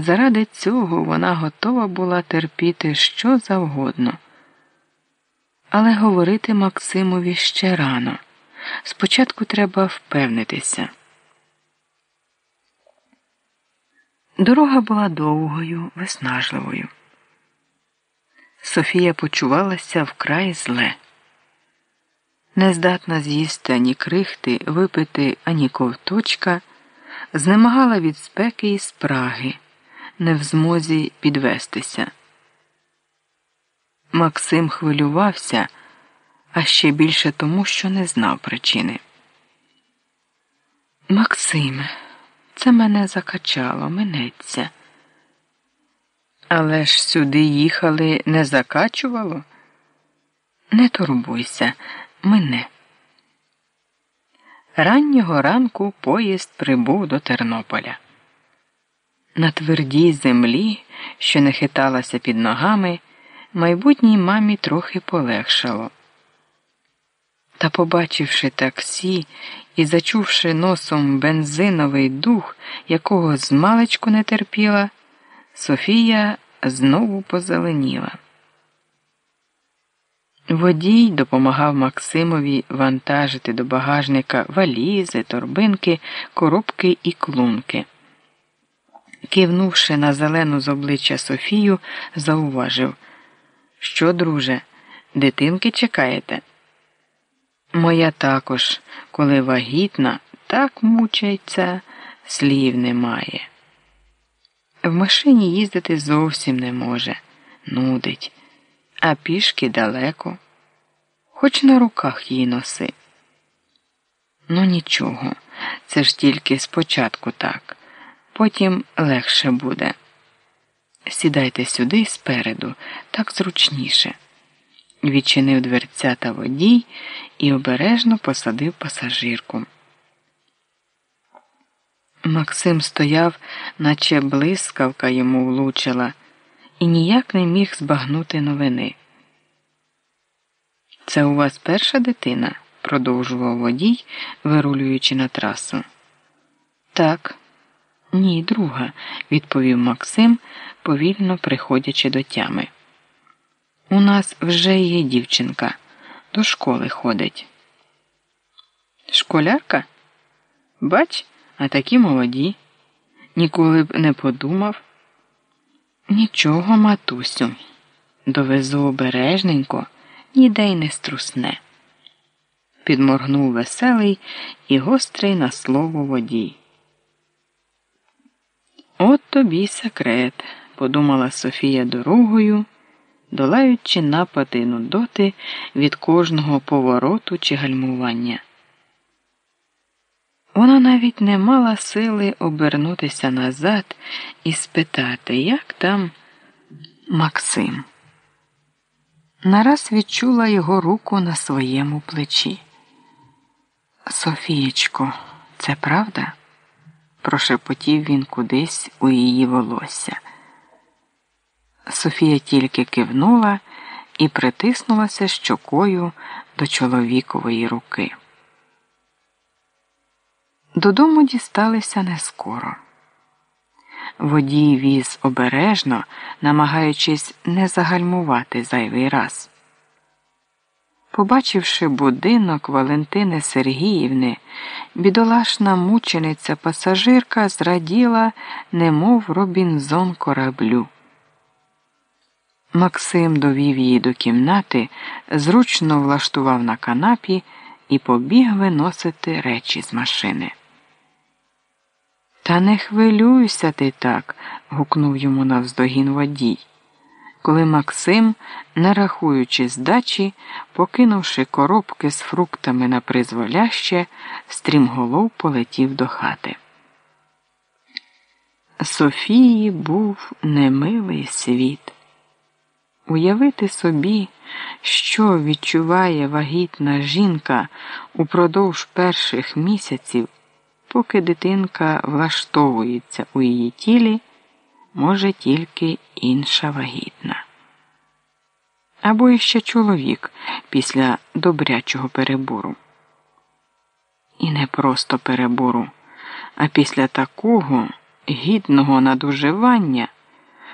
Заради цього вона готова була терпіти що завгодно. Але говорити Максимові ще рано. Спочатку треба впевнитися. Дорога була довгою, виснажливою. Софія почувалася вкрай зле, нездатна з'їсти ані крихти, випити ані ковточка, знемагала від спеки і спраги, не в змозі підвестися. Максим хвилювався, а ще більше тому, що не знав причини. Максиме, це мене закачало, минеться. Але ж сюди їхали не закачувало? Не турбуйся, мене. Раннього ранку поїзд прибув до Тернополя. На твердій землі, що не хиталася під ногами, майбутній мамі трохи полегшало. Та, побачивши таксі і зачувши носом бензиновий дух, якого змалечку не терпіла, Софія знову позеленіла. Водій допомагав Максимові вантажити до багажника валізи, торбинки, коробки і клунки. Кивнувши на зелену з обличчя Софію, зауважив, що, друже, дитинки чекаєте? Моя також, коли вагітна, так мучається, слів немає. В машині їздити зовсім не може, нудить, а пішки далеко, хоч на руках її носи. Ну нічого, це ж тільки спочатку так, потім легше буде. Сідайте сюди спереду, так зручніше. Відчинив дверця та водій і обережно посадив пасажирку. Максим стояв, наче блискавка йому влучила, і ніяк не міг збагнути новини. Це у вас перша дитина? продовжував водій, вирулюючи на трасу. Так, ні, друга, відповів Максим, повільно приходячи до тями. У нас вже є дівчинка, до школи ходить. Школярка? Бач, а такі молоді. Ніколи б не подумав. Нічого, матусю, довезу обережненько, ніде й не струсне. Підморгнув веселий і гострий на слово водій. Тобі секрет, подумала Софія дорогою долаючи напади нудоти від кожного повороту чи гальмування. Вона навіть не мала сили обернутися назад і спитати, як там Максим. Нараз відчула його руку на своєму плечі. Софієчко, це правда? Прошепотів він кудись у її волосся. Софія тільки кивнула і притиснулася щокою до чоловікової руки. Додому дісталися не скоро. Водій віз обережно, намагаючись не загальмувати зайвий раз. Побачивши будинок Валентини Сергіївни, бідолашна мучениця пасажирка зраділа, немов Робінзон кораблю. Максим довів її до кімнати, зручно влаштував на канапі і побіг виносити речі з машини. Та не хвилюйся ти так, гукнув йому навздогін водій. Коли Максим, не рахуючи здачі, покинувши коробки з фруктами на призволяще, стрімголов полетів до хати. Софії був немилий світ. Уявити собі, що відчуває вагітна жінка упродовж перших місяців, поки дитинка влаштовується у її тілі, може тільки інша вагітна. Або іще чоловік після добрячого перебору. І не просто перебору, а після такого, гідного надуживання